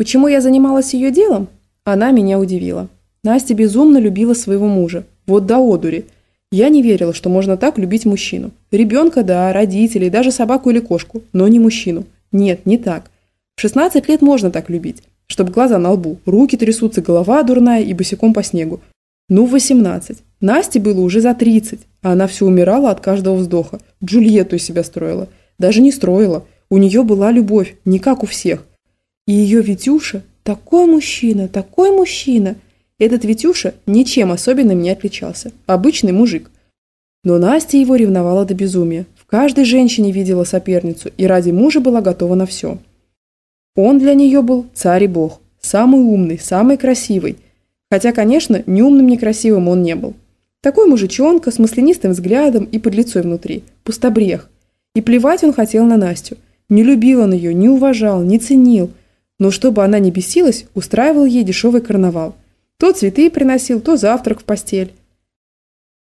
Почему я занималась ее делом? Она меня удивила. Настя безумно любила своего мужа. Вот до одури. Я не верила, что можно так любить мужчину. Ребенка, да, родителей, даже собаку или кошку, но не мужчину. Нет, не так. В 16 лет можно так любить, чтобы глаза на лбу, руки трясутся, голова дурная и босиком по снегу. Ну, в 18. Насте было уже за 30, а она все умирала от каждого вздоха. Джульетту из себя строила. Даже не строила. У нее была любовь, не как у всех. И ее Витюша – такой мужчина, такой мужчина. Этот Витюша ничем особенным не отличался. Обычный мужик. Но Настя его ревновала до безумия. В каждой женщине видела соперницу и ради мужа была готова на все. Он для нее был царь и бог. Самый умный, самый красивый. Хотя, конечно, ни умным, ни красивым он не был. Такой мужичонка с маслянистым взглядом и под лицой внутри. Пустобрех. И плевать он хотел на Настю – не любил он ее, не уважал, не ценил. Но чтобы она не бесилась, устраивал ей дешевый карнавал. То цветы приносил, то завтрак в постель.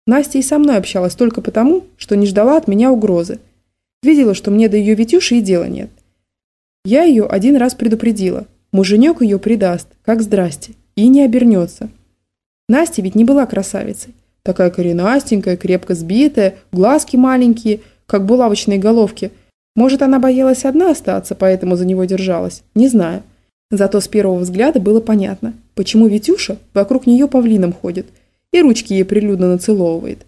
Настя и со мной общалась только потому, что не ждала от меня угрозы. Видела, что мне до ее Витюши и дела нет. Я ее один раз предупредила. Муженек ее предаст, как здрасте, и не обернется. Настя ведь не была красавицей. Такая коренастенькая, крепко сбитая, глазки маленькие, как булавочные головки – может, она боялась одна остаться, поэтому за него держалась? Не знаю. Зато с первого взгляда было понятно, почему Витюша вокруг нее павлином ходит и ручки ей прилюдно нацеловывает.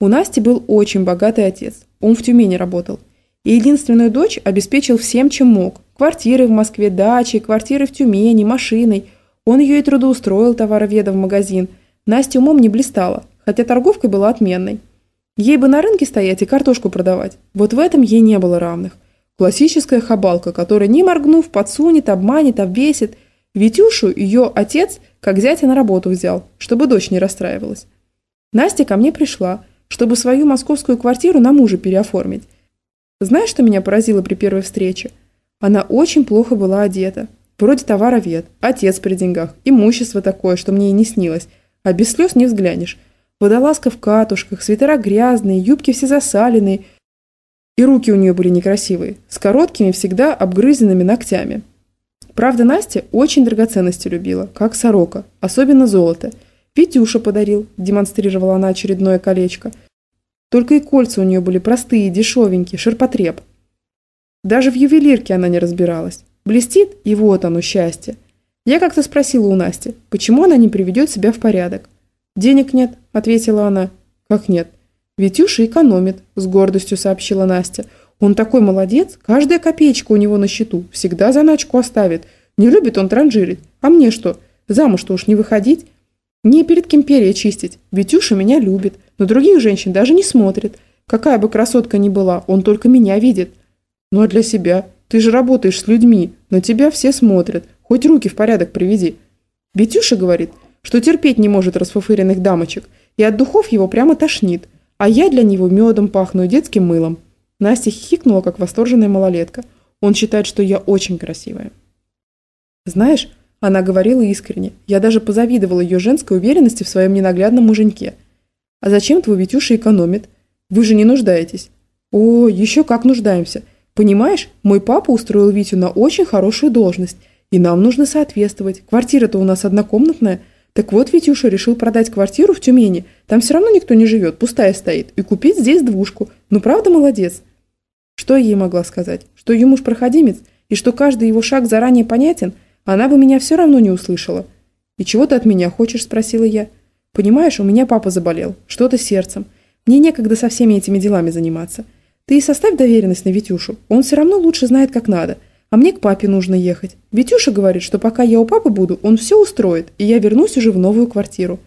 У Насти был очень богатый отец. Он в Тюмени работал. И единственную дочь обеспечил всем, чем мог. Квартиры в Москве, дачи, квартиры в Тюмени, машиной. Он ее и трудоустроил товароведа в магазин. Настя умом не блистала, хотя торговкой была отменной. Ей бы на рынке стоять и картошку продавать. Вот в этом ей не было равных. Классическая хабалка, которая, не моргнув, подсунет, обманет, обвесит. Витюшу ее отец как зятя на работу взял, чтобы дочь не расстраивалась. Настя ко мне пришла, чтобы свою московскую квартиру на мужа переоформить. Знаешь, что меня поразило при первой встрече? Она очень плохо была одета. Вроде товаровед, отец при деньгах, имущество такое, что мне и не снилось. А без слез не взглянешь. Водолазка в катушках, свитера грязные, юбки все засаленные. И руки у нее были некрасивые, с короткими, всегда обгрызенными ногтями. Правда, Настя очень драгоценности любила, как сорока, особенно золото. Витюша подарил, демонстрировала она очередное колечко. Только и кольца у нее были простые, дешевенькие, ширпотреб. Даже в ювелирке она не разбиралась. Блестит, и вот оно, счастье. Я как-то спросила у Насти, почему она не приведет себя в порядок. «Денег нет», – ответила она. «Как нет?» «Витюша экономит», – с гордостью сообщила Настя. «Он такой молодец, каждая копеечка у него на счету, всегда заначку оставит. Не любит он транжирить. А мне что, замуж-то уж не выходить? Не перед кем перья чистить. Витюша меня любит, но других женщин даже не смотрит. Какая бы красотка ни была, он только меня видит. Ну а для себя? Ты же работаешь с людьми, на тебя все смотрят. Хоть руки в порядок приведи». Витюша говорит – что терпеть не может расфуфыренных дамочек, и от духов его прямо тошнит, а я для него медом пахну и детским мылом. Настя хихикнула, как восторженная малолетка. Он считает, что я очень красивая. Знаешь, она говорила искренне. Я даже позавидовала ее женской уверенности в своем ненаглядном муженьке. А зачем твой Витюша экономит? Вы же не нуждаетесь. О, еще как нуждаемся. Понимаешь, мой папа устроил Витю на очень хорошую должность, и нам нужно соответствовать. Квартира-то у нас однокомнатная – так вот, Витюша решил продать квартиру в Тюмени. Там все равно никто не живет, пустая стоит. И купить здесь двушку. Ну, правда, молодец? Что я ей могла сказать? Что ее муж проходимец? И что каждый его шаг заранее понятен? Она бы меня все равно не услышала. «И чего ты от меня хочешь?» – спросила я. «Понимаешь, у меня папа заболел. Что-то сердцем. Мне некогда со всеми этими делами заниматься. Ты и составь доверенность на Витюшу. Он все равно лучше знает, как надо. А мне к папе нужно ехать. Витюша говорит, что пока я у папы буду, он все устроит, и я вернусь уже в новую квартиру.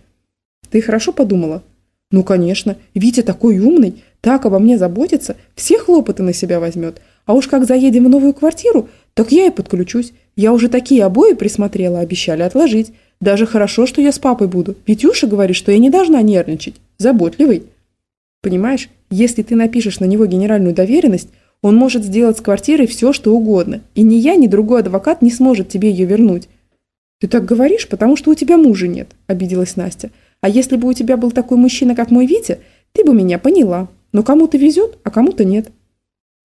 Ты хорошо подумала? Ну, конечно. Витя такой умный, так обо мне заботится, все хлопоты на себя возьмет. А уж как заедем в новую квартиру, так я и подключусь. Я уже такие обои присмотрела, обещали отложить. Даже хорошо, что я с папой буду. Витюша говорит, что я не должна нервничать. Заботливый. Понимаешь, если ты напишешь на него генеральную доверенность, он может сделать с квартирой все, что угодно, и ни я, ни другой адвокат не сможет тебе ее вернуть. Ты так говоришь, потому что у тебя мужа нет, обиделась Настя. А если бы у тебя был такой мужчина, как мой Витя, ты бы меня поняла. Но кому-то везет, а кому-то нет.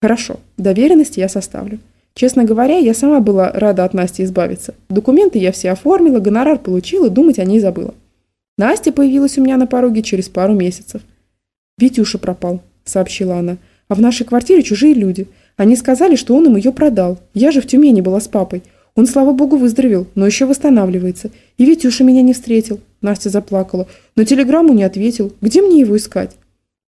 Хорошо, доверенность я составлю. Честно говоря, я сама была рада от Насти избавиться. Документы я все оформила, гонорар получила, думать о ней забыла. Настя появилась у меня на пороге через пару месяцев. «Витюша пропал», – сообщила она. «А в нашей квартире чужие люди. Они сказали, что он им ее продал. Я же в Тюмени была с папой. Он, слава богу, выздоровел, но еще восстанавливается. И Витюша меня не встретил». Настя заплакала. «На телеграмму не ответил. Где мне его искать?»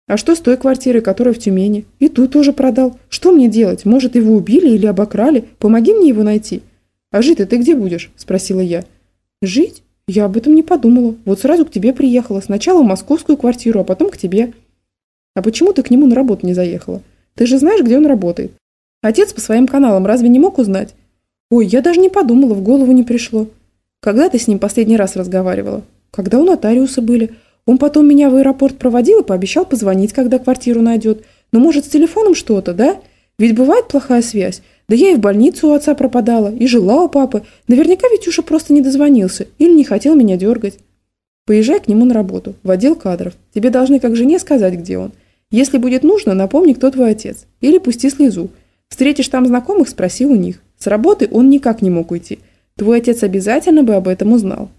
«А что с той квартирой, которая в Тюмени? И ту тоже продал. Что мне делать? Может, его убили или обокрали? Помоги мне его найти». «А жить-то ты где будешь?» – спросила я. «Жить? Я об этом не подумала. Вот сразу к тебе приехала. Сначала в московскую квартиру, а потом к тебе». «А почему ты к нему на работу не заехала? Ты же знаешь, где он работает. Отец по своим каналам разве не мог узнать?» «Ой, я даже не подумала, в голову не пришло». «Когда ты с ним последний раз разговаривала?» «Когда у нотариуса были. Он потом меня в аэропорт проводил и пообещал позвонить, когда квартиру найдет. Но может, с телефоном что-то, да? Ведь бывает плохая связь. Да я и в больницу у отца пропадала, и жила у папы. Наверняка Витюша просто не дозвонился или не хотел меня дергать. Поезжай к нему на работу, в отдел кадров. Тебе должны как жене сказать, где он. Если будет нужно, напомни, кто твой отец. Или пусти слезу. Встретишь там знакомых, спроси у них. С работы он никак не мог уйти. Твой отец обязательно бы об этом узнал.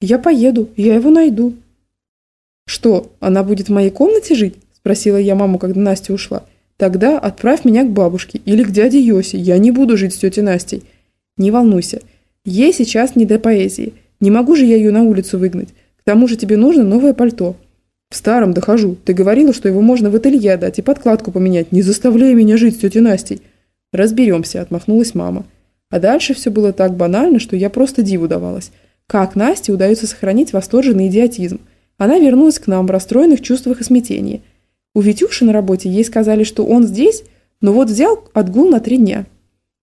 Я поеду, я его найду. Что, она будет в моей комнате жить? Спросила я маму, когда Настя ушла. Тогда отправь меня к бабушке или к дяде Йосе. Я не буду жить с тетей Настей. Не волнуйся. Ей сейчас не до поэзии. Не могу же я ее на улицу выгнать. К тому же тебе нужно новое пальто. В старом дохожу. Ты говорила, что его можно в ателье отдать и подкладку поменять. Не заставляй меня жить с тетей Настей. Разберемся, отмахнулась мама. А дальше все было так банально, что я просто диву давалась. Как Насте удается сохранить восторженный идиотизм? Она вернулась к нам в расстроенных чувствах и смятении. У Витюши на работе ей сказали, что он здесь, но вот взял отгул на три дня.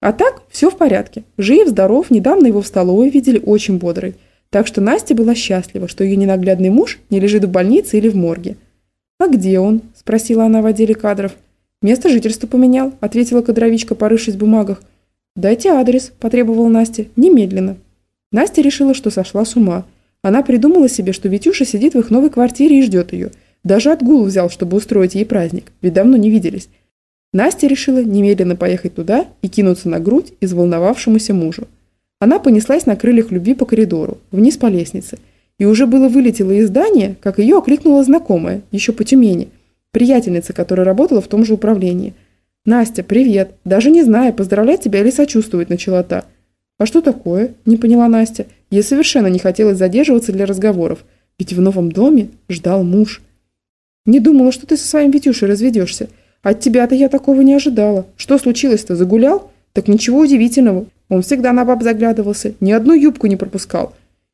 А так, все в порядке. Жив, здоров, недавно его в столовой видели очень бодрый. Так что Настя была счастлива, что ее ненаглядный муж не лежит в больнице или в морге. «А где он?» – спросила она в отделе кадров. «Место жительства поменял», – ответила кадровичка, порывшись в бумагах. «Дайте адрес», – потребовала Настя, – «немедленно». Настя решила, что сошла с ума. Она придумала себе, что Витюша сидит в их новой квартире и ждет ее. Даже отгул взял, чтобы устроить ей праздник, ведь давно не виделись. Настя решила немедленно поехать туда и кинуться на грудь изволновавшемуся мужу. Она понеслась на крыльях любви по коридору, вниз по лестнице, и уже было вылетела из здания, как ее окликнула знакомая, еще по Тюмени, приятельница, которая работала в том же управлении. «Настя, привет! Даже не знаю, поздравлять тебя или сочувствовать начала та». «А что такое?» – не поняла Настя. Ей совершенно не хотелось задерживаться для разговоров, ведь в новом доме ждал муж. «Не думала, что ты со своим Витюшей разведешься. От тебя-то я такого не ожидала. Что случилось-то, загулял? Так ничего удивительного. Он всегда на баб заглядывался, ни одну юбку не пропускал.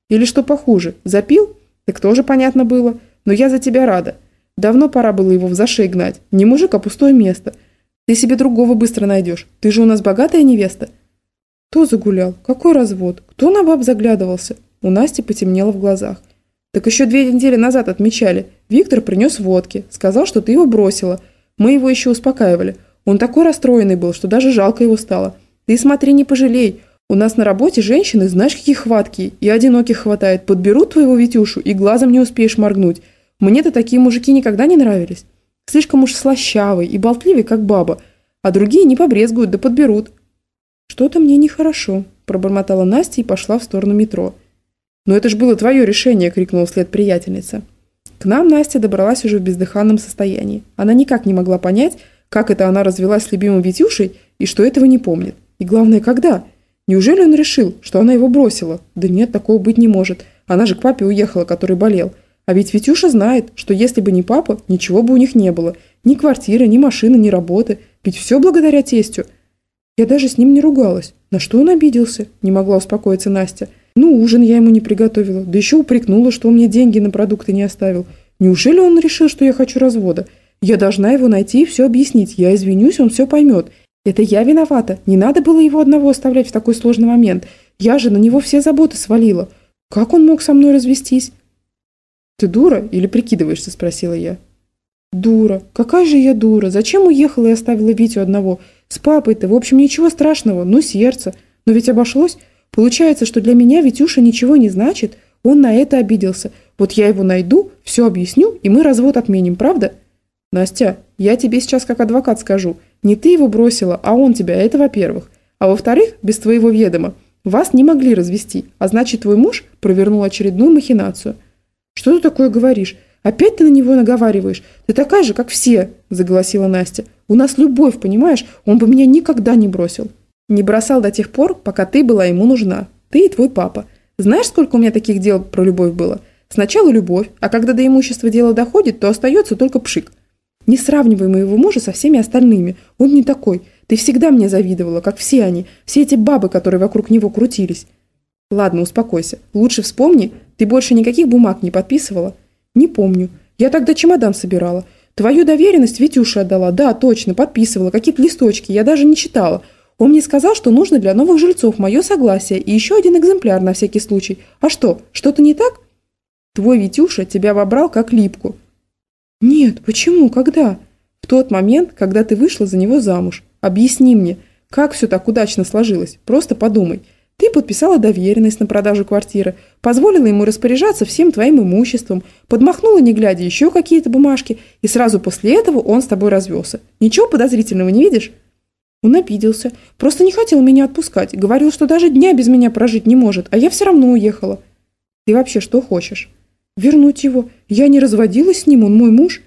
Или что похуже, запил? Так тоже понятно было. Но я за тебя рада. Давно пора было его в зашей гнать. Не мужик, а пустое место. Ты себе другого быстро найдешь. Ты же у нас богатая невеста. Кто загулял? Какой развод? Кто на баб заглядывался? У Насти потемнело в глазах. Так еще две недели назад отмечали. Виктор принес водки. Сказал, что ты его бросила. Мы его еще успокаивали. Он такой расстроенный был, что даже жалко его стало. Ты смотри, не пожалей. У нас на работе женщины, знаешь, какие хваткие. И одиноких хватает. Подберут твоего Витюшу, и глазом не успеешь моргнуть. Мне-то такие мужики никогда не нравились. Слишком уж слащавый и болтливый, как баба. А другие не побрезгуют, да подберут. Что-то мне нехорошо, пробормотала Настя и пошла в сторону метро. «Но это ж было твое решение!» – крикнула вслед приятельница. К нам Настя добралась уже в бездыханном состоянии. Она никак не могла понять, как это она развелась с любимым Витюшей и что этого не помнит. И главное, когда? Неужели он решил, что она его бросила? Да нет, такого быть не может. Она же к папе уехала, который болел. А ведь Витюша знает, что если бы не папа, ничего бы у них не было. Ни квартиры, ни машины, ни работы. Ведь все благодаря тестю. Я даже с ним не ругалась. На что он обиделся? Не могла успокоиться Настя. Ну, ужин я ему не приготовила. Да еще упрекнула, что он мне деньги на продукты не оставил. Неужели он решил, что я хочу развода? Я должна его найти и все объяснить. Я извинюсь, он все поймет. Это я виновата. Не надо было его одного оставлять в такой сложный момент. Я же на него все заботы свалила. Как он мог со мной развестись? Ты дура или прикидываешься, спросила я. Дура. Какая же я дура? Зачем уехала и оставила Витю одного? С папой-то, в общем, ничего страшного, ну сердце. Но ведь обошлось. Получается, что для меня Витюша ничего не значит. Он на это обиделся. Вот я его найду, все объясню, и мы развод отменим, правда? Настя, я тебе сейчас как адвокат скажу – не ты его бросила, а он тебя, это во-первых. А во-вторых, без твоего ведома, вас не могли развести, а значит, твой муж провернул очередную махинацию. Что ты такое говоришь? Опять ты на него наговариваешь? Ты такая же, как все, заголосила Настя. У нас любовь, понимаешь? Он бы меня никогда не бросил. Не бросал до тех пор, пока ты была ему нужна. Ты и твой папа. Знаешь, сколько у меня таких дел про любовь было? Сначала любовь, а когда до имущества дело доходит, то остается только пшик. Не сравнивай моего мужа со всеми остальными. Он не такой. Ты всегда мне завидовала, как все они, все эти бабы, которые вокруг него крутились. Ладно, успокойся. Лучше вспомни, ты больше никаких бумаг не подписывала? Не помню. Я тогда чемодан собирала. Твою доверенность Витюше отдала. Да, точно, подписывала. Какие-то листочки. Я даже не читала. Он мне сказал, что нужно для новых жильцов мое согласие и еще один экземпляр на всякий случай. А что, что-то не так? Твой Витюша тебя вобрал как липку. Нет, почему, когда? В тот момент, когда ты вышла за него замуж. Объясни мне, как все так удачно сложилось. Просто подумай. Ты подписала доверенность на продажу квартиры, позволила ему распоряжаться всем твоим имуществом, подмахнула, не глядя, еще какие-то бумажки, и сразу после этого он с тобой развелся. Ничего подозрительного не видишь? Он обиделся. Просто не хотел меня отпускать. Говорил, что даже дня без меня прожить не может, а я все равно уехала. Ты вообще что хочешь? Вернуть его. Я не разводилась с ним, он мой муж.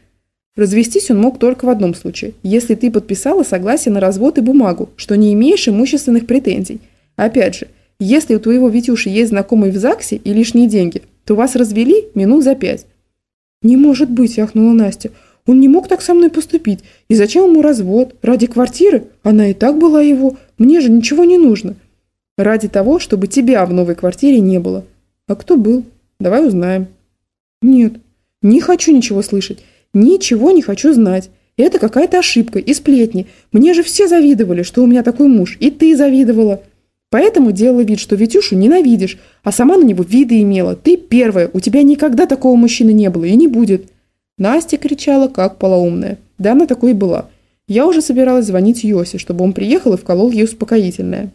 Развестись он мог только в одном случае, если ты подписала согласие на развод и бумагу, что не имеешь имущественных претензий. Опять же, если у твоего Витюши есть знакомый в ЗАГСе и лишние деньги, то вас развели минут за пять. «Не может быть», – ахнула Настя. Он не мог так со мной поступить. И зачем ему развод? Ради квартиры? Она и так была его. Мне же ничего не нужно. Ради того, чтобы тебя в новой квартире не было. А кто был? Давай узнаем. Нет, не хочу ничего слышать. Ничего не хочу знать. Это какая-то ошибка и сплетни. Мне же все завидовали, что у меня такой муж. И ты завидовала. Поэтому делала вид, что Витюшу ненавидишь, а сама на него виды имела. Ты первая, у тебя никогда такого мужчины не было и не будет. Настя кричала, как полоумная. Да, она такой и была. Я уже собиралась звонить Йосе, чтобы он приехал и вколол ей успокоительное.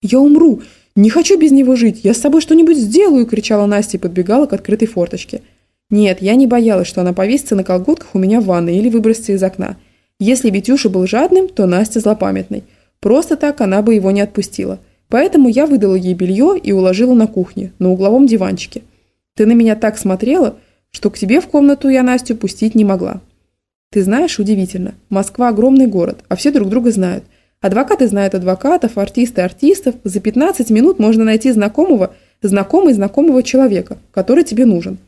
«Я умру! Не хочу без него жить! Я с собой что-нибудь сделаю!» – кричала Настя и подбегала к открытой форточке. Нет, я не боялась, что она повесится на колготках у меня в ванной или выбросится из окна. Если Витюша был жадным, то Настя злопамятной. Просто так она бы его не отпустила. Поэтому я выдала ей белье и уложила на кухне, на угловом диванчике. Ты на меня так смотрела, что к тебе в комнату я Настю пустить не могла. Ты знаешь, удивительно, Москва огромный город, а все друг друга знают. Адвокаты знают адвокатов, артисты артистов. За 15 минут можно найти знакомого, знакомый знакомого человека, который тебе нужен.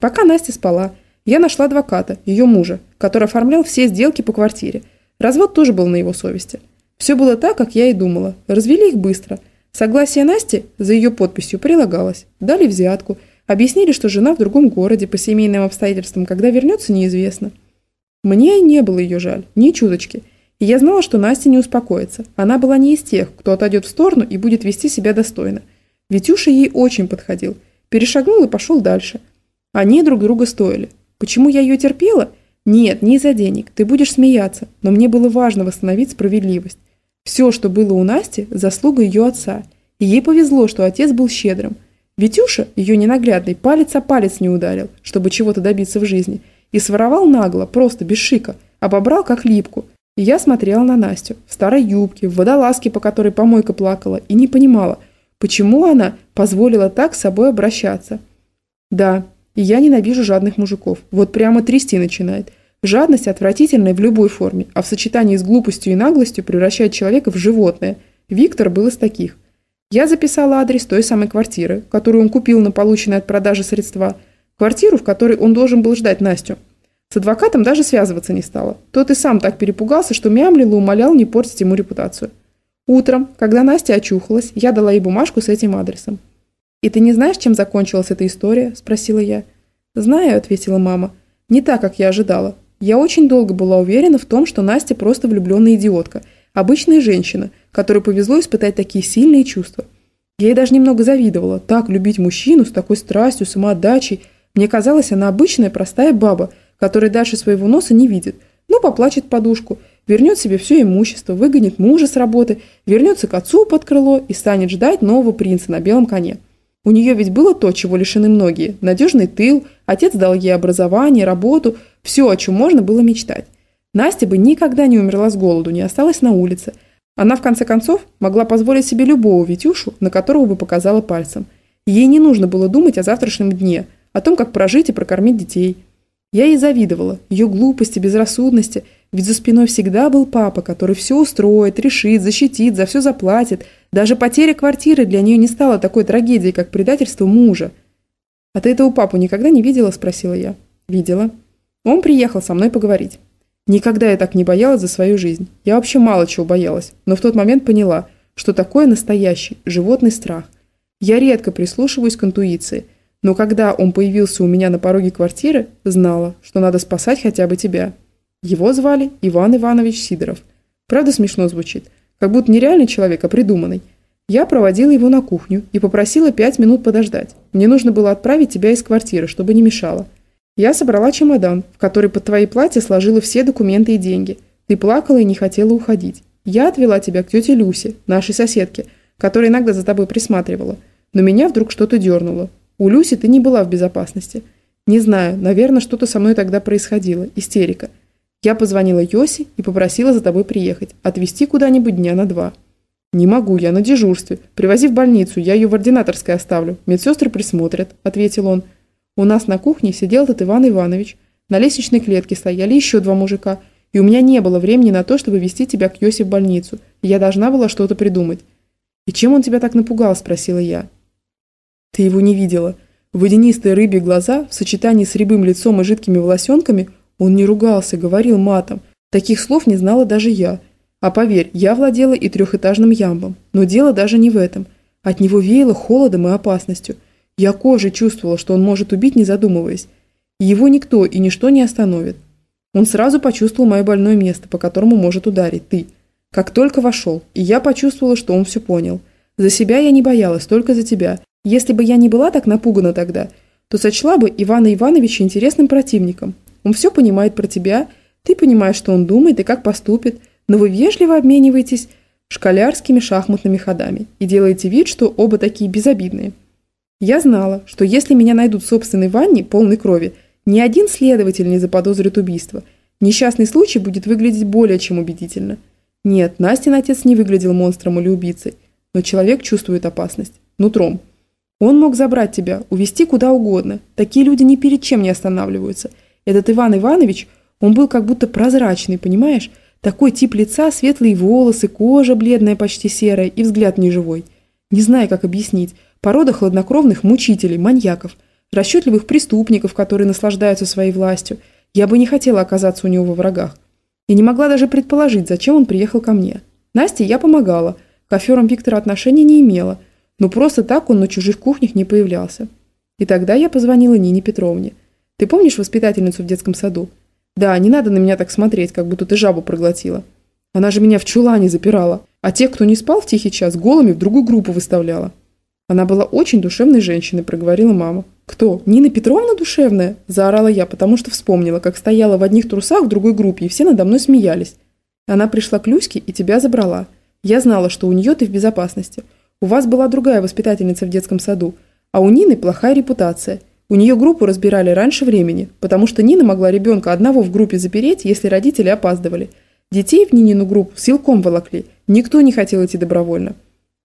Пока Настя спала, я нашла адвоката, ее мужа, который оформлял все сделки по квартире. Развод тоже был на его совести. Все было так, как я и думала. Развели их быстро. Согласие Насти за ее подписью прилагалось. Дали взятку – Объяснили, что жена в другом городе по семейным обстоятельствам, когда вернется, неизвестно. Мне не было ее жаль, ни чуточки. И я знала, что Настя не успокоится. Она была не из тех, кто отойдет в сторону и будет вести себя достойно. Витюша ей очень подходил. Перешагнул и пошел дальше. Они друг друга стоили. Почему я ее терпела? Нет, не из-за денег. Ты будешь смеяться. Но мне было важно восстановить справедливость. Все, что было у Насти, заслуга ее отца. И ей повезло, что отец был щедрым – Витюша, ее ненаглядный, палец о палец не ударил, чтобы чего-то добиться в жизни, и своровал нагло, просто без шика, обобрал как липку. И я смотрела на Настю, в старой юбке, в водолазке, по которой помойка плакала, и не понимала, почему она позволила так с собой обращаться. Да, и я ненавижу жадных мужиков, вот прямо трясти начинает. Жадность отвратительная в любой форме, а в сочетании с глупостью и наглостью превращает человека в животное. Виктор был из таких – я записала адрес той самой квартиры, которую он купил на полученные от продажи средства, квартиру, в которой он должен был ждать Настю. С адвокатом даже связываться не стала. Тот и сам так перепугался, что мямлил и умолял не портить ему репутацию. Утром, когда Настя очухалась, я дала ей бумажку с этим адресом. «И ты не знаешь, чем закончилась эта история?» – спросила я. «Знаю», – ответила мама. «Не так, как я ожидала. Я очень долго была уверена в том, что Настя просто влюбленная идиотка – Обычная женщина, которой повезло испытать такие сильные чувства. Я ей даже немного завидовала. Так любить мужчину с такой страстью, самоотдачей. Мне казалось, она обычная простая баба, которая дальше своего носа не видит. Ну, поплачет подушку, вернет себе все имущество, выгонит мужа с работы, вернется к отцу под крыло и станет ждать нового принца на белом коне. У нее ведь было то, чего лишены многие. Надежный тыл, отец дал ей образование, работу, все, о чем можно было мечтать. Настя бы никогда не умерла с голоду, не осталась на улице. Она, в конце концов, могла позволить себе любого Витюшу, на которого бы показала пальцем. Ей не нужно было думать о завтрашнем дне, о том, как прожить и прокормить детей. Я ей завидовала, ее глупости, безрассудности, ведь за спиной всегда был папа, который все устроит, решит, защитит, за все заплатит. Даже потеря квартиры для нее не стала такой трагедией, как предательство мужа. «А ты этого папу никогда не видела?» – спросила я. «Видела». Он приехал со мной поговорить. Никогда я так не боялась за свою жизнь. Я вообще мало чего боялась, но в тот момент поняла, что такое настоящий животный страх. Я редко прислушиваюсь к интуиции, но когда он появился у меня на пороге квартиры, знала, что надо спасать хотя бы тебя. Его звали Иван Иванович Сидоров. Правда смешно звучит, как будто не реальный человек, а придуманный. Я проводила его на кухню и попросила пять минут подождать. Мне нужно было отправить тебя из квартиры, чтобы не мешало. Я собрала чемодан, в который под твои платья сложила все документы и деньги. Ты плакала и не хотела уходить. Я отвела тебя к тете Люсе, нашей соседке, которая иногда за тобой присматривала. Но меня вдруг что-то дернуло. У Люси ты не была в безопасности. Не знаю, наверное, что-то со мной тогда происходило. Истерика. Я позвонила Йоси и попросила за тобой приехать, отвезти куда-нибудь дня на два. «Не могу, я на дежурстве. Привози в больницу, я ее в ординаторской оставлю. Медсестры присмотрят», – ответил он. У нас на кухне сидел этот Иван Иванович. На лестничной клетке стояли еще два мужика. И у меня не было времени на то, чтобы вести тебя к Йосе в больницу. Я должна была что-то придумать. «И чем он тебя так напугал?» – спросила я. «Ты его не видела. Водянистые рыбьи глаза в сочетании с рябым лицом и жидкими волосенками он не ругался, говорил матом. Таких слов не знала даже я. А поверь, я владела и трехэтажным ямбом. Но дело даже не в этом. От него веяло холодом и опасностью – я кожей чувствовала, что он может убить, не задумываясь. его никто и ничто не остановит. Он сразу почувствовал мое больное место, по которому может ударить ты. Как только вошел, и я почувствовала, что он все понял. За себя я не боялась, только за тебя. Если бы я не была так напугана тогда, то сочла бы Ивана Ивановича интересным противником. Он все понимает про тебя, ты понимаешь, что он думает и как поступит, но вы вежливо обмениваетесь школярскими шахматными ходами и делаете вид, что оба такие безобидные. Я знала, что если меня найдут в собственной ванне, полной крови, ни один следователь не заподозрит убийство. Несчастный случай будет выглядеть более чем убедительно. Нет, Настин отец не выглядел монстром или убийцей, но человек чувствует опасность. Нутром. Он мог забрать тебя, увезти куда угодно. Такие люди ни перед чем не останавливаются. Этот Иван Иванович, он был как будто прозрачный, понимаешь? Такой тип лица, светлые волосы, кожа бледная, почти серая и взгляд неживой. Не знаю, как объяснить. Порода хладнокровных мучителей, маньяков, расчетливых преступников, которые наслаждаются своей властью. Я бы не хотела оказаться у него во врагах. И не могла даже предположить, зачем он приехал ко мне. Насте я помогала, к аферам Виктора отношения не имела, но просто так он на чужих кухнях не появлялся. И тогда я позвонила Нине Петровне. Ты помнишь воспитательницу в детском саду? Да, не надо на меня так смотреть, как будто ты жабу проглотила. Она же меня в чулане запирала, а тех, кто не спал в тихий час, голыми в другую группу выставляла. Она была очень душевной женщиной, проговорила мама. «Кто? Нина Петровна душевная?» – заорала я, потому что вспомнила, как стояла в одних трусах в другой группе, и все надо мной смеялись. Она пришла к Люське и тебя забрала. Я знала, что у нее ты в безопасности. У вас была другая воспитательница в детском саду, а у Нины плохая репутация. У нее группу разбирали раньше времени, потому что Нина могла ребенка одного в группе запереть, если родители опаздывали. Детей в Нинину группу силком волокли. Никто не хотел идти добровольно.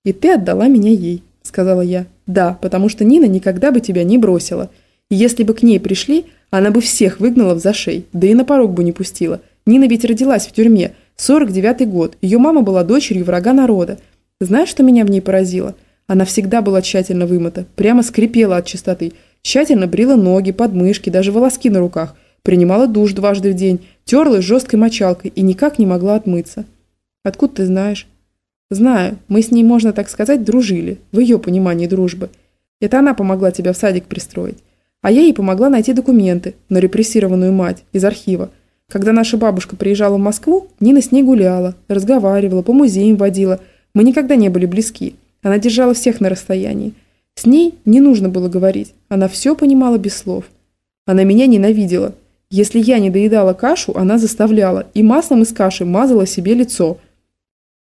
И ты отдала меня ей. – сказала я. «Да, потому что Нина никогда бы тебя не бросила. И если бы к ней пришли, она бы всех выгнала в зашей, да и на порог бы не пустила. Нина ведь родилась в тюрьме, 49-й год, ее мама была дочерью врага народа. Знаешь, что меня в ней поразило? Она всегда была тщательно вымыта, прямо скрипела от чистоты, тщательно брила ноги, подмышки, даже волоски на руках, принимала душ дважды в день, терлась жесткой мочалкой и никак не могла отмыться. Откуда ты знаешь? Знаю, мы с ней, можно так сказать, дружили, в ее понимании дружбы. Это она помогла тебя в садик пристроить. А я ей помогла найти документы на репрессированную мать из архива. Когда наша бабушка приезжала в Москву, Нина с ней гуляла, разговаривала, по музеям водила. Мы никогда не были близки. Она держала всех на расстоянии. С ней не нужно было говорить. Она все понимала без слов. Она меня ненавидела. Если я не доедала кашу, она заставляла, и маслом из каши мазала себе лицо –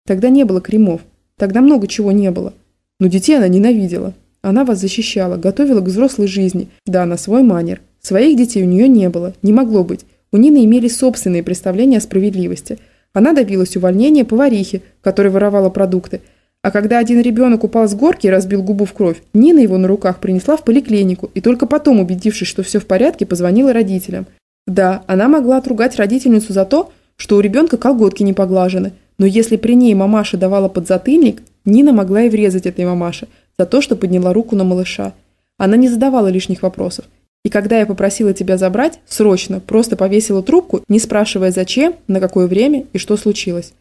Тогда не было кремов. Тогда много чего не было. Но детей она ненавидела. Она вас защищала, готовила к взрослой жизни. Да, на свой манер. Своих детей у нее не было, не могло быть. У Нины имели собственные представления о справедливости. Она добилась увольнения поварихи, которая воровала продукты. А когда один ребенок упал с горки и разбил губу в кровь, Нина его на руках принесла в поликлинику и только потом, убедившись, что все в порядке, позвонила родителям. Да, она могла отругать родительницу за то, что у ребенка колготки не поглажены, но если при ней мамаша давала подзатыльник, Нина могла и врезать этой мамаше за то, что подняла руку на малыша. Она не задавала лишних вопросов. И когда я попросила тебя забрать, срочно, просто повесила трубку, не спрашивая зачем, на какое время и что случилось.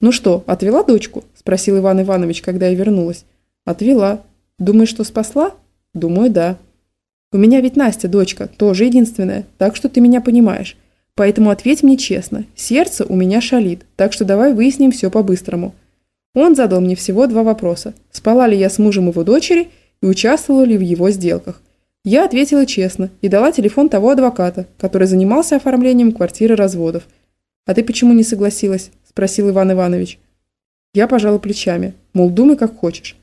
«Ну что, отвела дочку?» – спросил Иван Иванович, когда я вернулась. «Отвела. Думаешь, что спасла?» «Думаю, да». «У меня ведь Настя, дочка, тоже единственная, так что ты меня понимаешь. Поэтому ответь мне честно, сердце у меня шалит, так что давай выясним все по-быстрому». Он задал мне всего два вопроса. Спала ли я с мужем его дочери и участвовала ли в его сделках. Я ответила честно и дала телефон того адвоката, который занимался оформлением квартиры разводов. «А ты почему не согласилась?» – спросил Иван Иванович. Я пожала плечами, мол, думай как хочешь.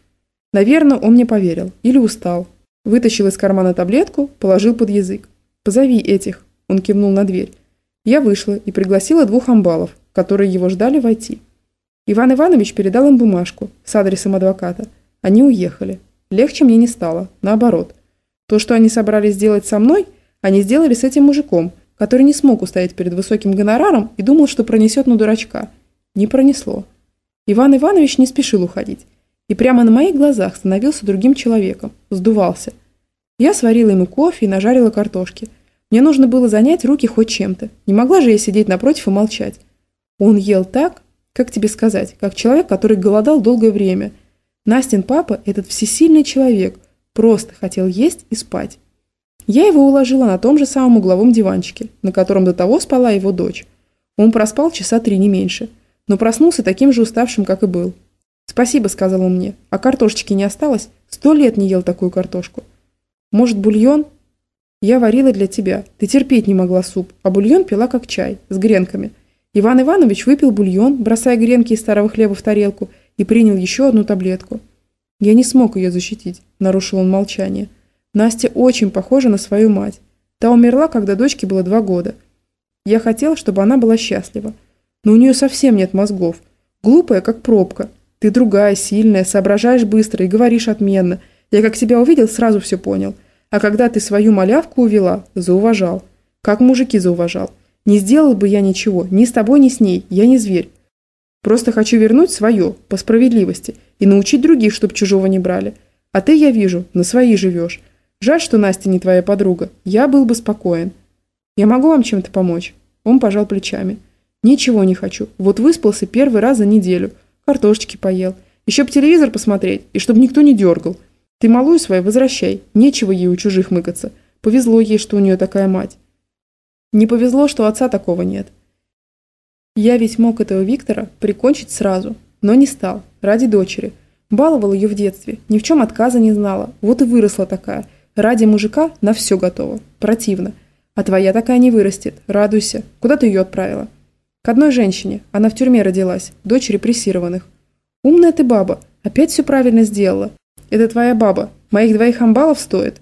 Наверное, он мне поверил или устал. Вытащил из кармана таблетку, положил под язык. «Позови этих», – он кивнул на дверь. Я вышла и пригласила двух амбалов, которые его ждали войти. Иван Иванович передал им бумажку с адресом адвоката. Они уехали. Легче мне не стало, наоборот – то, что они собрались сделать со мной, они сделали с этим мужиком, который не смог устоять перед высоким гонораром и думал, что пронесет на дурачка. Не пронесло. Иван Иванович не спешил уходить. И прямо на моих глазах становился другим человеком. Сдувался. Я сварила ему кофе и нажарила картошки. Мне нужно было занять руки хоть чем-то. Не могла же я сидеть напротив и молчать. Он ел так, как тебе сказать, как человек, который голодал долгое время. Настин папа – этот всесильный человек, Просто хотел есть и спать. Я его уложила на том же самом угловом диванчике, на котором до того спала его дочь. Он проспал часа три, не меньше, но проснулся таким же уставшим, как и был. «Спасибо», — сказал он мне, — «а картошечки не осталось? Сто лет не ел такую картошку». «Может, бульон?» «Я варила для тебя. Ты терпеть не могла суп, а бульон пила как чай, с гренками». Иван Иванович выпил бульон, бросая гренки из старого хлеба в тарелку, и принял еще одну таблетку. Я не смог ее защитить, нарушил он молчание. Настя очень похожа на свою мать. Та умерла, когда дочке было два года. Я хотел, чтобы она была счастлива. Но у нее совсем нет мозгов. Глупая, как пробка. Ты другая, сильная, соображаешь быстро и говоришь отменно. Я как себя увидел, сразу все понял. А когда ты свою малявку увела, зауважал. Как мужики зауважал. Не сделал бы я ничего, ни с тобой, ни с ней. Я не зверь. Просто хочу вернуть свое, по справедливости, и научить других, чтоб чужого не брали. А ты, я вижу, на свои живешь. Жаль, что Настя не твоя подруга. Я был бы спокоен. Я могу вам чем-то помочь?» Он пожал плечами. «Ничего не хочу. Вот выспался первый раз за неделю. Картошечки поел. Еще б телевизор посмотреть, и чтобы никто не дергал. Ты малую свою возвращай. Нечего ей у чужих мыкаться. Повезло ей, что у нее такая мать. Не повезло, что отца такого нет. Я ведь мог этого Виктора прикончить сразу, но не стал, ради дочери. Баловал ее в детстве, ни в чем отказа не знала, вот и выросла такая. Ради мужика на все готова. Противно. А твоя такая не вырастет, радуйся. Куда ты ее отправила? К одной женщине, она в тюрьме родилась, дочь репрессированных. Умная ты баба, опять все правильно сделала. Это твоя баба, моих двоих амбалов стоит?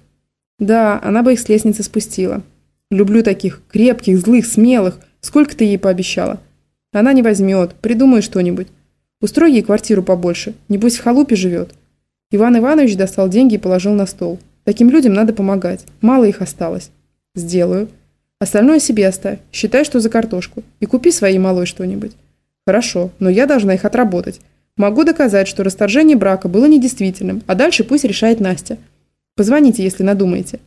Да, она бы их с лестницы спустила. Люблю таких, крепких, злых, смелых. Сколько ты ей пообещала? Она не возьмет, придумай что-нибудь. Устрой ей квартиру побольше, небось в халупе живет. Иван Иванович достал деньги и положил на стол. Таким людям надо помогать, мало их осталось. Сделаю. Остальное себе оставь, считай, что за картошку. И купи своей малой что-нибудь. Хорошо, но я должна их отработать. Могу доказать, что расторжение брака было недействительным, а дальше пусть решает Настя. Позвоните, если надумаете.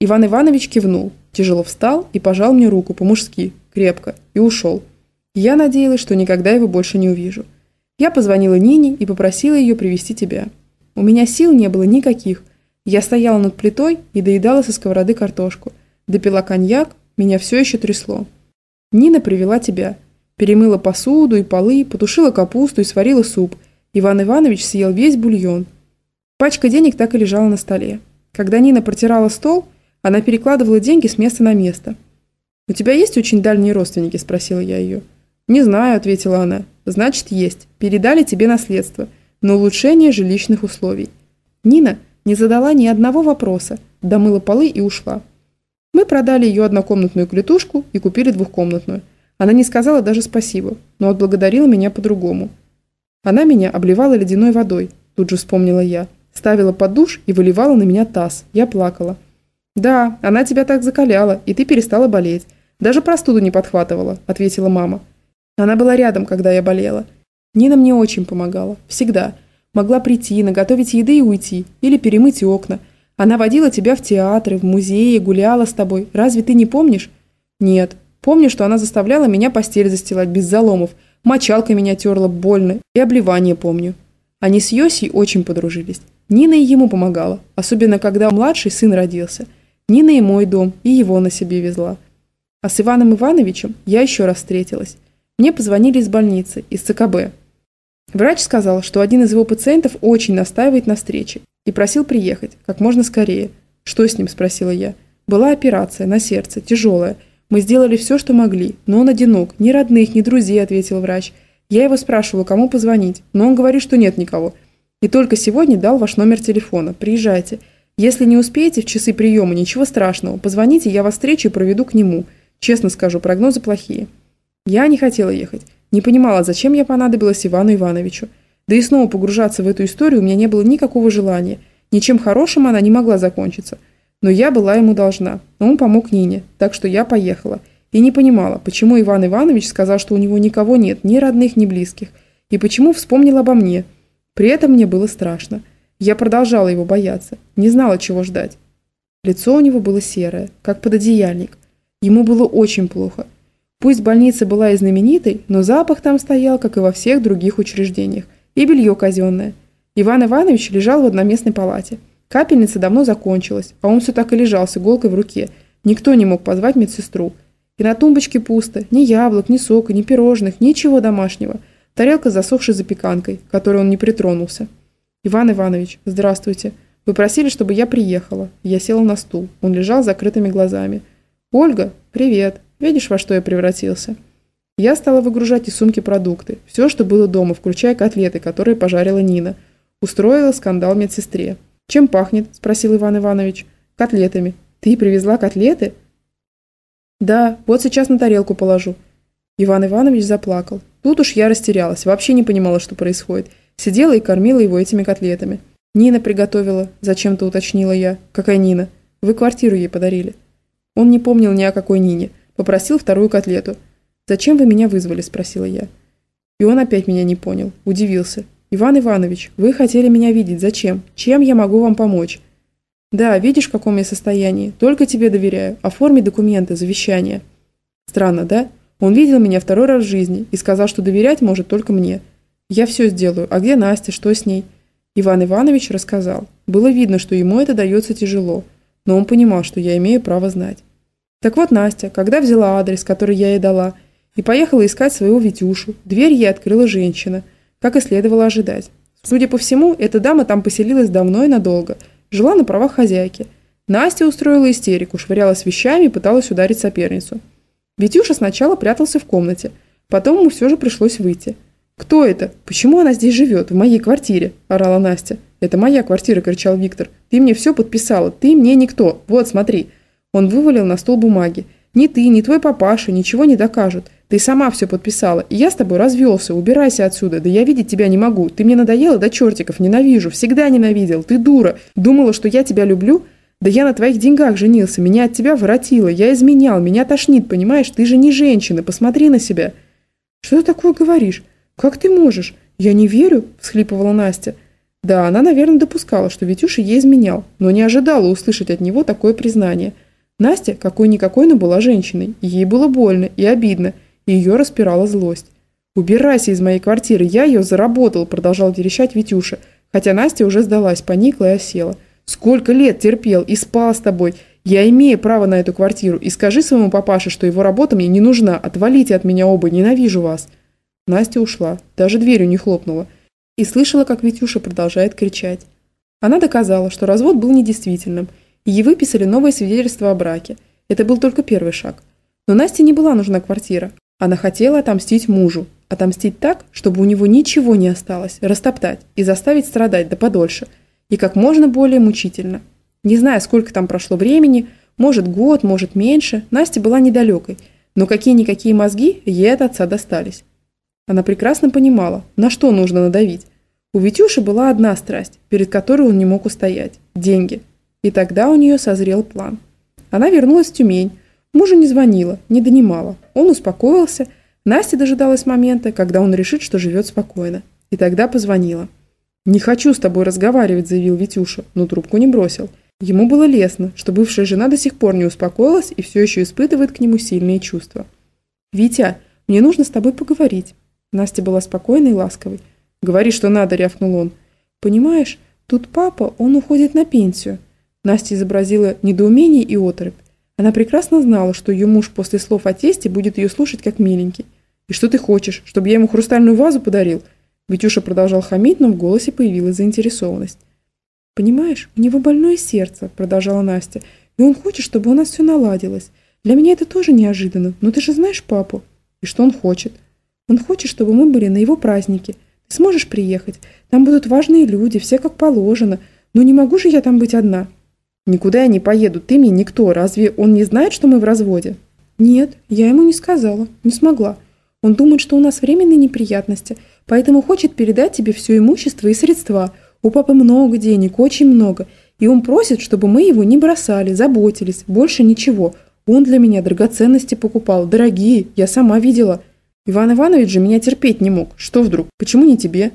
Иван Иванович кивнул, тяжело встал и пожал мне руку по-мужски, крепко, и ушел. Я надеялась, что никогда его больше не увижу. Я позвонила Нине и попросила ее привести тебя. У меня сил не было никаких. Я стояла над плитой и доедала со сковороды картошку. Допила коньяк, меня все еще трясло. Нина привела тебя. Перемыла посуду и полы, потушила капусту и сварила суп. Иван Иванович съел весь бульон. Пачка денег так и лежала на столе. Когда Нина протирала стол, она перекладывала деньги с места на место. «У тебя есть очень дальние родственники?» – спросила я ее. «Не знаю», – ответила она. «Значит, есть. Передали тебе наследство. На улучшение жилищных условий». Нина не задала ни одного вопроса, домыла полы и ушла. Мы продали ее однокомнатную клетушку и купили двухкомнатную. Она не сказала даже спасибо, но отблагодарила меня по-другому. Она меня обливала ледяной водой, тут же вспомнила я. Ставила под душ и выливала на меня таз. Я плакала. «Да, она тебя так закаляла, и ты перестала болеть. Даже простуду не подхватывала», – ответила мама. Она была рядом, когда я болела. Нина мне очень помогала. Всегда. Могла прийти, наготовить еды и уйти. Или перемыть окна. Она водила тебя в театры, в музеи, гуляла с тобой. Разве ты не помнишь? Нет. Помню, что она заставляла меня постель застилать без заломов. Мочалка меня терла больно. И обливание помню. Они с Йосей очень подружились. Нина и ему помогала. Особенно, когда младший сын родился. Нина и мой дом, и его на себе везла. А с Иваном Ивановичем я еще раз встретилась. Мне позвонили из больницы, из ЦКБ. Врач сказал, что один из его пациентов очень настаивает на встрече и просил приехать как можно скорее. «Что с ним?» – спросила я. «Была операция на сердце, тяжелая. Мы сделали все, что могли, но он одинок, ни родных, ни друзей», – ответил врач. Я его спрашивала, кому позвонить, но он говорит, что нет никого. И только сегодня дал ваш номер телефона. Приезжайте. Если не успеете в часы приема, ничего страшного. Позвоните, я вас встречу и проведу к нему. Честно скажу, прогнозы плохие. Я не хотела ехать. Не понимала, зачем я понадобилась Ивану Ивановичу. Да и снова погружаться в эту историю у меня не было никакого желания. Ничем хорошим она не могла закончиться. Но я была ему должна. Но он помог Нине, так что я поехала. И не понимала, почему Иван Иванович сказал, что у него никого нет, ни родных, ни близких. И почему вспомнил обо мне. При этом мне было страшно. Я продолжала его бояться. Не знала, чего ждать. Лицо у него было серое, как пододеяльник. Ему было очень плохо. Пусть больница была и знаменитой, но запах там стоял, как и во всех других учреждениях. И белье казенное. Иван Иванович лежал в одноместной палате. Капельница давно закончилась, а он все так и лежал с иголкой в руке. Никто не мог позвать медсестру. И на тумбочке пусто. Ни яблок, ни сока, ни пирожных, ничего домашнего. Тарелка с засохшей запеканкой, которой он не притронулся. «Иван Иванович, здравствуйте. Вы просили, чтобы я приехала». Я села на стул. Он лежал с закрытыми глазами. «Ольга, привет. Видишь, во что я превратился?» Я стала выгружать из сумки продукты. Все, что было дома, включая котлеты, которые пожарила Нина. Устроила скандал медсестре. «Чем пахнет?» – спросил Иван Иванович. «Котлетами. Ты привезла котлеты?» «Да, вот сейчас на тарелку положу». Иван Иванович заплакал. Тут уж я растерялась, вообще не понимала, что происходит. Сидела и кормила его этими котлетами. «Нина приготовила», – зачем-то уточнила я. «Какая Нина? Вы квартиру ей подарили». Он не помнил ни о какой Нине. Попросил вторую котлету. «Зачем вы меня вызвали?» – спросила я. И он опять меня не понял. Удивился. «Иван Иванович, вы хотели меня видеть. Зачем? Чем я могу вам помочь?» «Да, видишь, в каком я состоянии. Только тебе доверяю. Оформи документы, завещание». Странно, да? Он видел меня второй раз в жизни и сказал, что доверять может только мне. Я все сделаю. А где Настя? Что с ней? Иван Иванович рассказал. Было видно, что ему это дается тяжело, но он понимал, что я имею право знать. Так вот Настя, когда взяла адрес, который я ей дала, и поехала искать своего Витюшу, дверь ей открыла женщина, как и следовало ожидать. Судя по всему, эта дама там поселилась давно и надолго, жила на правах хозяйки. Настя устроила истерику, швырялась вещами и пыталась ударить соперницу. Витюша сначала прятался в комнате, потом ему все же пришлось выйти. «Кто это? Почему она здесь живет, в моей квартире?» – орала Настя. «Это моя квартира», – кричал Виктор. «Ты мне все подписала, ты мне никто. Вот, смотри». Он вывалил на стол бумаги. «Ни ты, ни твой папаша ничего не докажут. Ты сама все подписала, и я с тобой развелся. Убирайся отсюда. Да я видеть тебя не могу. Ты мне надоела до чертиков. Ненавижу. Всегда ненавидел. Ты дура. Думала, что я тебя люблю? Да я на твоих деньгах женился. Меня от тебя воротило. Я изменял. Меня тошнит, понимаешь? Ты же не женщина. Посмотри на себя». «Что ты такое говоришь? Как ты можешь? Я не верю», – всхлипывала Настя. Да, она, наверное, допускала, что Витюша ей изменял, но не ожидала услышать от него такое признание – Настя, какой-никакой, но была женщиной. Ей было больно и обидно, и ее распирала злость. «Убирайся из моей квартиры, я ее заработал», – продолжал верещать Витюша, хотя Настя уже сдалась, поникла и осела. «Сколько лет терпел и спал с тобой. Я имею право на эту квартиру, и скажи своему папаше, что его работа мне не нужна. Отвалите от меня оба, ненавижу вас». Настя ушла, даже дверью не хлопнула, и слышала, как Витюша продолжает кричать. Она доказала, что развод был недействительным – Ей выписали новое свидетельство о браке. Это был только первый шаг. Но Насте не была нужна квартира. Она хотела отомстить мужу. Отомстить так, чтобы у него ничего не осталось, растоптать и заставить страдать да подольше. И как можно более мучительно. Не зная, сколько там прошло времени, может год, может меньше, Настя была недалекой. но какие-никакие мозги ей от отца достались. Она прекрасно понимала, на что нужно надавить. У Витюши была одна страсть, перед которой он не мог устоять – деньги. И тогда у нее созрел план. Она вернулась в Тюмень. Мужа не звонила, не донимала. Он успокоился. Настя дожидалась момента, когда он решит, что живет спокойно. И тогда позвонила. «Не хочу с тобой разговаривать», – заявил Витюша, но трубку не бросил. Ему было лестно, что бывшая жена до сих пор не успокоилась и все еще испытывает к нему сильные чувства. «Витя, мне нужно с тобой поговорить». Настя была спокойной и ласковой. «Говори, что надо», – рявкнул он. «Понимаешь, тут папа, он уходит на пенсию». Настя изобразила недоумение и оторопь. Она прекрасно знала, что ее муж после слов о тесте будет ее слушать как миленький. «И что ты хочешь, чтобы я ему хрустальную вазу подарил?» Витюша продолжал хамить, но в голосе появилась заинтересованность. «Понимаешь, у него больное сердце», – продолжала Настя, – «и он хочет, чтобы у нас все наладилось. Для меня это тоже неожиданно, но ты же знаешь папу». «И что он хочет?» Он хочет, чтобы мы были на его празднике. Ты сможешь приехать? Там будут важные люди, все как положено. Но не могу же я там быть одна. Никуда я не поеду, ты мне никто. Разве он не знает, что мы в разводе? Нет, я ему не сказала, не смогла. Он думает, что у нас временные неприятности, поэтому хочет передать тебе все имущество и средства. У папы много денег, очень много. И он просит, чтобы мы его не бросали, заботились, больше ничего. Он для меня драгоценности покупал, дорогие, я сама видела. Иван Иванович же меня терпеть не мог. Что вдруг? Почему не тебе?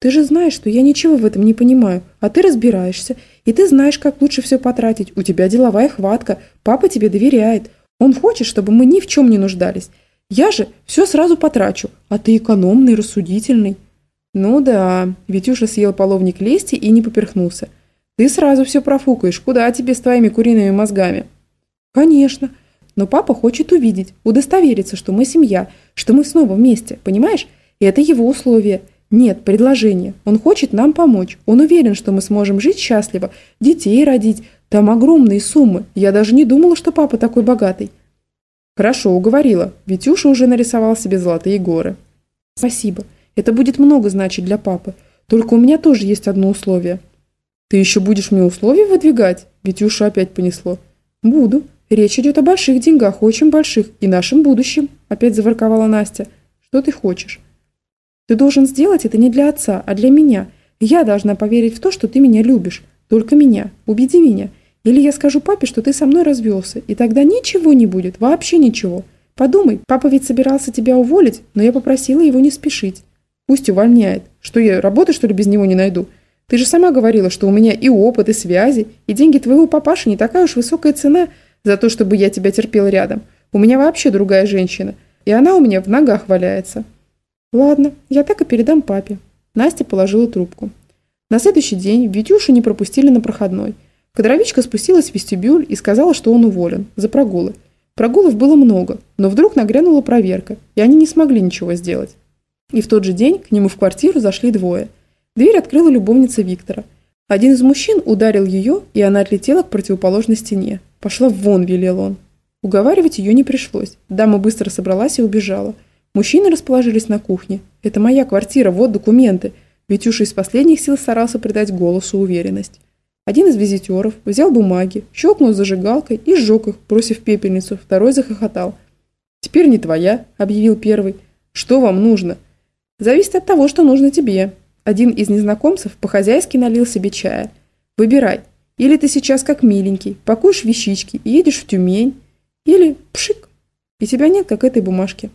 Ты же знаешь, что я ничего в этом не понимаю, а ты разбираешься, и ты знаешь, как лучше все потратить. У тебя деловая хватка, папа тебе доверяет. Он хочет, чтобы мы ни в чем не нуждались. Я же все сразу потрачу, а ты экономный, рассудительный. Ну да, Витюша съел половник лести и не поперхнулся. Ты сразу все профукаешь, куда тебе с твоими куриными мозгами? Конечно, но папа хочет увидеть, удостовериться, что мы семья, что мы снова вместе, понимаешь? И это его условие. Нет, предложение. Он хочет нам помочь. Он уверен, что мы сможем жить счастливо, детей родить. Там огромные суммы. Я даже не думала, что папа такой богатый. Хорошо, уговорила. Витюша уже нарисовал себе золотые горы. Спасибо. Это будет много значить для папы. Только у меня тоже есть одно условие. Ты еще будешь мне условия выдвигать? Витюша опять понесло. Буду. «Речь идет о больших деньгах, очень больших, и нашем будущем», – опять заворковала Настя. «Что ты хочешь?» «Ты должен сделать это не для отца, а для меня. Я должна поверить в то, что ты меня любишь. Только меня. Убеди меня. Или я скажу папе, что ты со мной развелся, и тогда ничего не будет, вообще ничего. Подумай, папа ведь собирался тебя уволить, но я попросила его не спешить. Пусть увольняет. Что я, работы, что ли, без него не найду? Ты же сама говорила, что у меня и опыт, и связи, и деньги твоего папаши не такая уж высокая цена – за то, чтобы я тебя терпел рядом. У меня вообще другая женщина, и она у меня в ногах валяется». «Ладно, я так и передам папе». Настя положила трубку. На следующий день Витюшу не пропустили на проходной. Кадровичка спустилась в вестибюль и сказала, что он уволен. За прогулы. Прогулов было много, но вдруг нагрянула проверка, и они не смогли ничего сделать. И в тот же день к нему в квартиру зашли двое. Дверь открыла любовница Виктора. Один из мужчин ударил ее, и она отлетела к противоположной стене. «Пошла вон», – велел он. Уговаривать ее не пришлось. Дама быстро собралась и убежала. Мужчины расположились на кухне. «Это моя квартира, вот документы». Витюша из последних сил старался придать голосу уверенность. Один из визитеров взял бумаги, щелкнул зажигалкой и сжег их, бросив пепельницу. Второй захохотал. «Теперь не твоя», – объявил первый. «Что вам нужно?» «Зависит от того, что нужно тебе». Один из незнакомцев по-хозяйски налил себе чая. «Выбирай, или ты сейчас как миленький, пакуешь вещички и едешь в Тюмень. Или пшик, и тебя нет, как этой бумажки.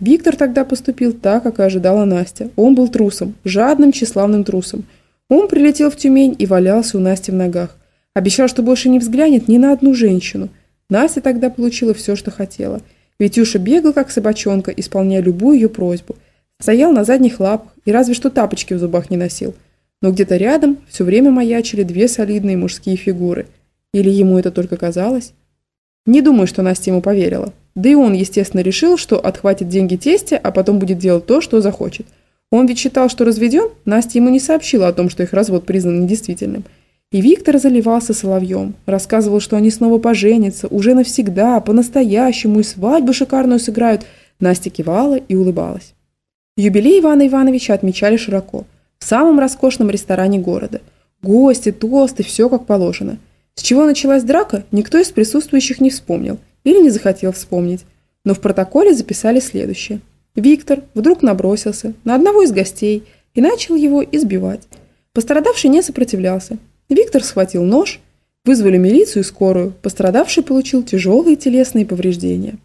Виктор тогда поступил так, как и ожидала Настя. Он был трусом, жадным, тщеславным трусом. Он прилетел в Тюмень и валялся у Насти в ногах. Обещал, что больше не взглянет ни на одну женщину. Настя тогда получила все, что хотела. Витюша бегал, как собачонка, исполняя любую ее просьбу. Стоял на задних лапах и разве что тапочки в зубах не носил – но где-то рядом все время маячили две солидные мужские фигуры. Или ему это только казалось? Не думаю, что Настя ему поверила. Да и он, естественно, решил, что отхватит деньги тесте, а потом будет делать то, что захочет. Он ведь считал, что разведен, Настя ему не сообщила о том, что их развод признан недействительным. И Виктор заливался соловьем, рассказывал, что они снова поженятся, уже навсегда, по-настоящему, и свадьбу шикарную сыграют. Настя кивала и улыбалась. Юбилей Ивана Ивановича отмечали широко – в самом роскошном ресторане города. Гости, тосты, все как положено. С чего началась драка, никто из присутствующих не вспомнил или не захотел вспомнить. но в протоколе записали следующее. Виктор вдруг набросился на одного из гостей и начал его избивать. Пострадавший не сопротивлялся. Виктор схватил нож, вызвали милицию и скорую. Пострадавший получил тяжелые телесные повреждения.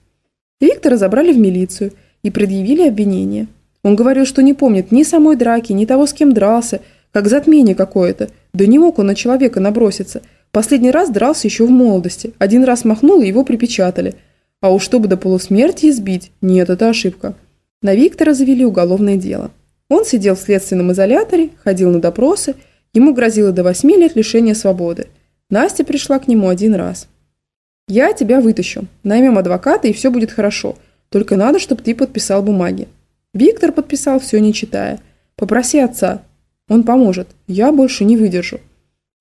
Виктора забрали в милицию и предъявили обвинение. Он говорил, что не помнит ни самой драки, ни того, с кем дрался, как затмение какое-то. Да не мог он на человека наброситься. Последний раз дрался еще в молодости. Один раз махнул, и его припечатали. А уж чтобы до полусмерти избить, нет, это ошибка. На Виктора завели уголовное дело. Он сидел в следственном изоляторе, ходил на допросы, ему грозило до восьми лет лишения свободы. Настя пришла к нему один раз. «Я тебя вытащу, наймем адвоката, и все будет хорошо. Только надо, чтобы ты подписал бумаги». Виктор подписал, все не читая. «Попроси отца. Он поможет. Я больше не выдержу».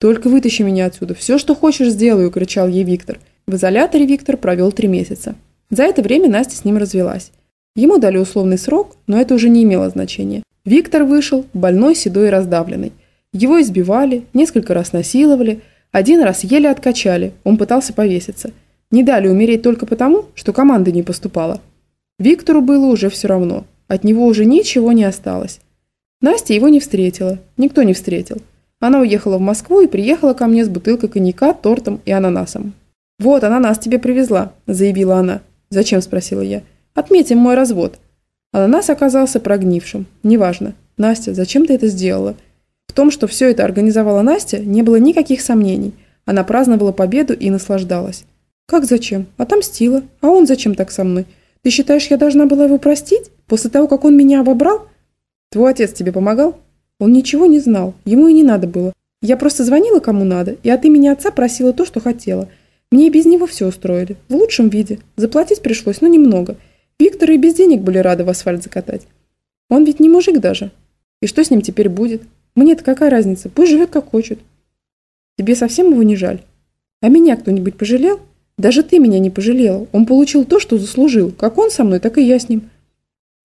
«Только вытащи меня отсюда. Все, что хочешь, сделаю», – кричал ей Виктор. В изоляторе Виктор провел три месяца. За это время Настя с ним развелась. Ему дали условный срок, но это уже не имело значения. Виктор вышел больной, седой и раздавленный. Его избивали, несколько раз насиловали, один раз еле откачали, он пытался повеситься. Не дали умереть только потому, что команда не поступала. Виктору было уже все равно. От него уже ничего не осталось. Настя его не встретила. Никто не встретил. Она уехала в Москву и приехала ко мне с бутылкой коньяка, тортом и ананасом. «Вот, ананас тебе привезла», – заявила она. «Зачем?» – спросила я. «Отметим мой развод». Ананас оказался прогнившим. Неважно. Настя, зачем ты это сделала? В том, что все это организовала Настя, не было никаких сомнений. Она праздновала победу и наслаждалась. Как зачем? Отомстила. А он зачем так со мной? Ты считаешь, я должна была его простить? После того, как он меня обобрал? Твой отец тебе помогал? Он ничего не знал. Ему и не надо было. Я просто звонила кому надо, и от имени отца просила то, что хотела. Мне и без него все устроили. В лучшем виде. Заплатить пришлось, но немного. Виктор и без денег были рады в асфальт закатать. Он ведь не мужик даже. И что с ним теперь будет? Мне-то какая разница? Пусть живет как хочет. Тебе совсем его не жаль? А меня кто-нибудь пожалел? Даже ты меня не пожалела. Он получил то, что заслужил. Как он со мной, так и я с ним.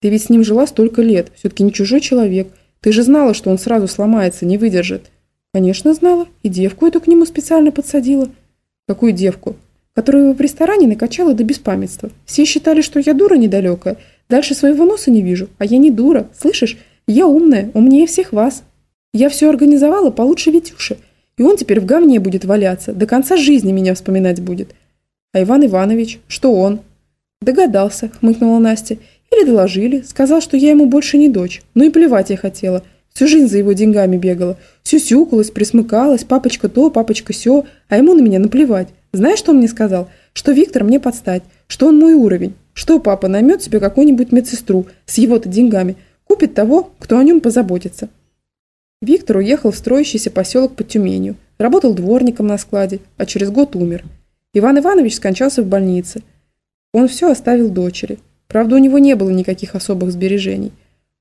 Ты ведь с ним жила столько лет. Все-таки не чужой человек. Ты же знала, что он сразу сломается, не выдержит. Конечно, знала. И девку эту к нему специально подсадила. Какую девку? Которую его в ресторане накачала до беспамятства. Все считали, что я дура недалекая. Дальше своего носа не вижу. А я не дура. Слышишь? Я умная, умнее всех вас. Я все организовала получше Витюши. И он теперь в говне будет валяться. До конца жизни меня вспоминать будет. А Иван Иванович? Что он? Догадался, хмыкнула Настя. Или доложили. Сказал, что я ему больше не дочь. Ну и плевать я хотела. Всю жизнь за его деньгами бегала. Сюсюкалась, присмыкалась, папочка то, папочка сё, а ему на меня наплевать. Знаешь, что он мне сказал? Что Виктор мне подстать, что он мой уровень, что папа наймет себе какую-нибудь медсестру с его-то деньгами, купит того, кто о нем позаботится. Виктор уехал в строящийся поселок под Тюменью, работал дворником на складе, а через год умер. Иван Иванович скончался в больнице. Он все оставил дочери. Правда, у него не было никаких особых сбережений,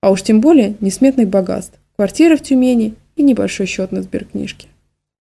а уж тем более несметных богатств, квартира в Тюмени и небольшой счет на сберкнижке.